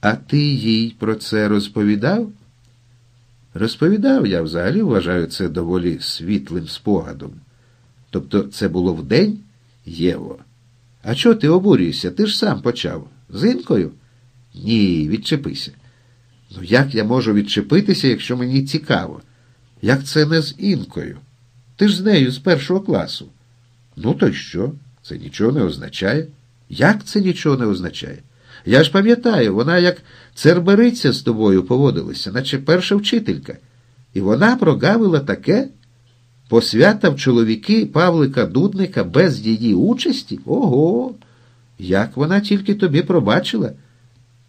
А ти їй про це розповідав? Розповідав, я взагалі вважаю це доволі світлим спогадом. Тобто це було вдень, Єво. А чого ти обурюєшся? Ти ж сам почав. З інкою? Ні, відчепися. Ну як я можу відчепитися, якщо мені цікаво? Як це не з інкою? Ти ж з нею з першого класу. Ну, то й що? Це нічого не означає. Як це нічого не означає? Я ж пам'ятаю, вона як цербериця з тобою поводилася, наче перша вчителька. І вона прогавила таке. Посвятав чоловіки Павлика Дудника без її участі? Ого! Як вона тільки тобі пробачила?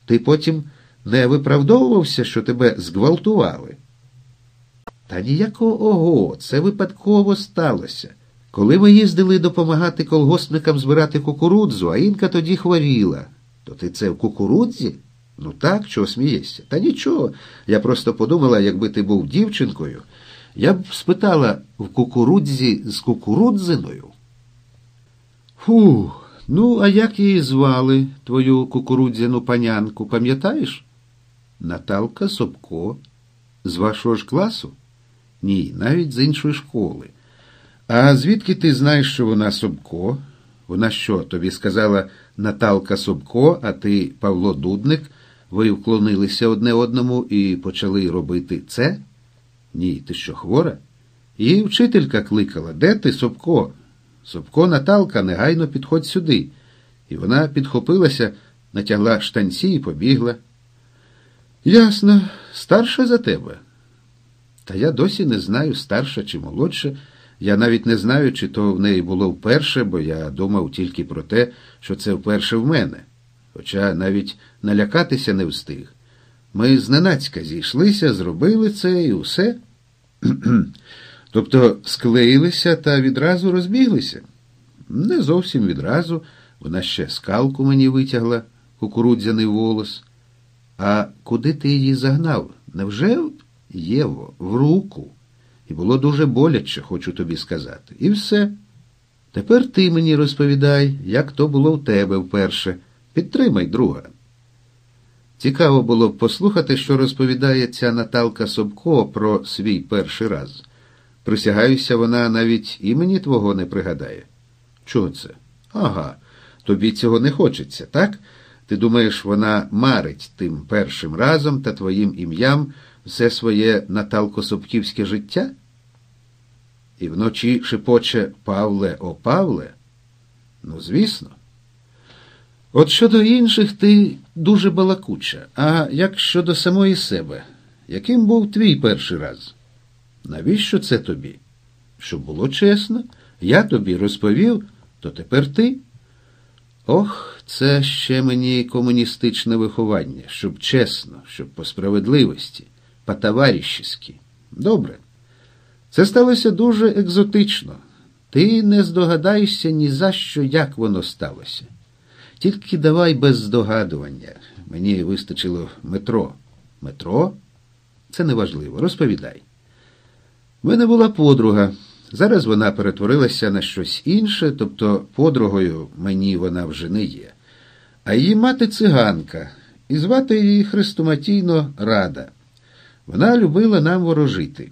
Ти потім не виправдовувався, що тебе зґвалтували? Та ніякого ого, це випадково сталося. Коли ми їздили допомагати колгоспникам збирати кукурудзу, а інка тоді хворіла. То ти це в кукурудзі? Ну так, чого смієшся? Та нічого. Я просто подумала, якби ти був дівчинкою, я б спитала в кукурудзі з кукурудзиною. Фу, ну, а як її звали, твою кукурудзяну панянку, пам'ятаєш? Наталка Собко. З вашого ж класу? Ні, навіть з іншої школи. А звідки ти знаєш, що вона Собко? Вона що, тобі сказала Наталка Собко, а ти Павло Дудник? Ви вклонилися одне одному і почали робити це? Ні, ти що, хвора? Її вчителька кликала. Де ти, Собко? Собко Наталка, негайно підходь сюди. І вона підхопилася, натягла штанці і побігла. Ясно, старша за тебе. Та я досі не знаю, старша чи молодша. Я навіть не знаю, чи то в неї було вперше, бо я думав тільки про те, що це вперше в мене. Хоча навіть налякатися не встиг. Ми зненацька зійшлися, зробили це і усе. тобто склеїлися та відразу розбіглися. Не зовсім відразу. Вона ще скалку мені витягла, кукурудзяний волос. А куди ти її загнав? Невже Єво, в руку? І було дуже боляче, хочу тобі сказати. І все. Тепер ти мені розповідай, як то було в тебе вперше. Підтримай друга. Цікаво було б послухати, що розповідає ця Наталка Собко про свій перший раз. Присягаюся, вона навіть імені твого не пригадає. Чого це? Ага, тобі цього не хочеться, так? Ти думаєш, вона марить тим першим разом та твоїм ім'ям все своє Наталко-Собківське життя? І вночі шепоче Павле о Павле? Ну, звісно. От щодо інших ти дуже балакуча, а як щодо самої себе, яким був твій перший раз? Навіщо це тобі? Щоб було чесно, я тобі розповів, то тепер ти. Ох, це ще мені комуністичне виховання, щоб чесно, щоб по справедливості, по-товаріщески. Добре. Це сталося дуже екзотично. Ти не здогадаєшся ні за що, як воно сталося. Тільки давай без здогадування. Мені вистачило метро. Метро? Це неважливо. Розповідай. В мене була подруга. Зараз вона перетворилася на щось інше, тобто подругою мені вона вже не є. А її мати циганка, і звати її хрестоматійно Рада. Вона любила нам ворожити.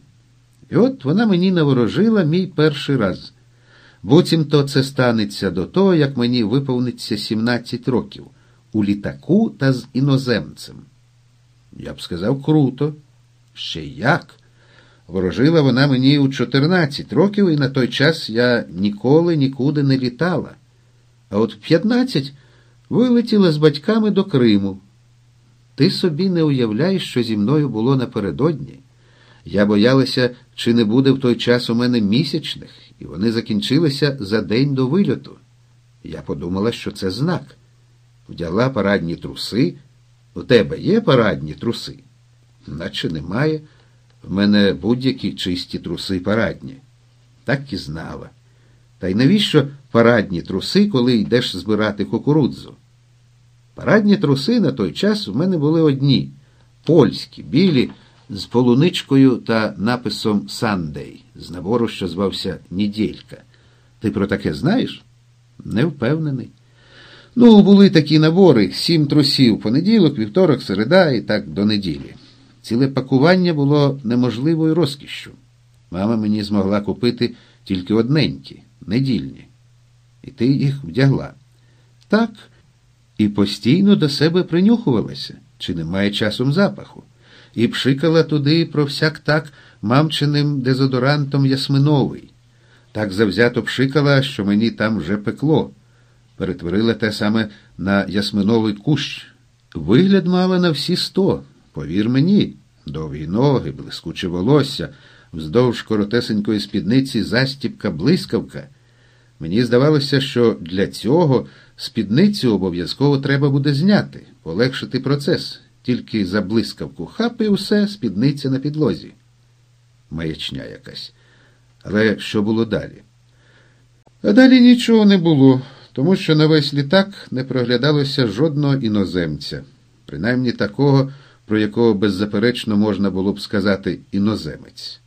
І от вона мені наворожила мій перший раз. Буцімто це станеться до того, як мені виповниться 17 років у літаку та з іноземцем. Я б сказав, круто. Ще як? Ворожила вона мені у 14 років, і на той час я ніколи нікуди не літала. А от в 15 вилетіла з батьками до Криму. Ти собі не уявляєш, що зі мною було напередодні. Я боялася, чи не буде в той час у мене місячних, і вони закінчилися за день до вильоту. Я подумала, що це знак. Вдяла парадні труси. У тебе є парадні труси? Наче немає. В мене будь-які чисті труси парадні. Так і знала. Та й навіщо парадні труси, коли йдеш збирати кукурудзу? Парадні труси на той час в мене були одні польські, білі з полуничкою та написом Сандей з набору, що звався Ніділька. Ти про таке знаєш? Не впевнений. Ну, були такі набори, сім трусів, понеділок, вівторок, середа і так до неділі. Ціле пакування було неможливою розкішшю. Мама мені змогла купити тільки одненькі, недільні. І ти їх вдягла. Так, і постійно до себе принюхувалася, чи немає часом запаху, і пшикала туди про всяк так мамчиним дезодорантом Ясминовий. Так завзято пшикала, що мені там вже пекло. Перетворила те саме на ясминовий кущ. Вигляд мала на всі сто, повір мені, довгі ноги, блискуче волосся, вздовж коротесенької спідниці застіпка блискавка. Мені здавалося, що для цього спідницю обов'язково треба буде зняти, полегшити процес, тільки за блискавку хап і усе спідниця на підлозі. Маячня якась. Але що було далі? А далі нічого не було, тому що на весь літак не проглядалося жодного іноземця, принаймні такого, про якого беззаперечно можна було б сказати іноземець.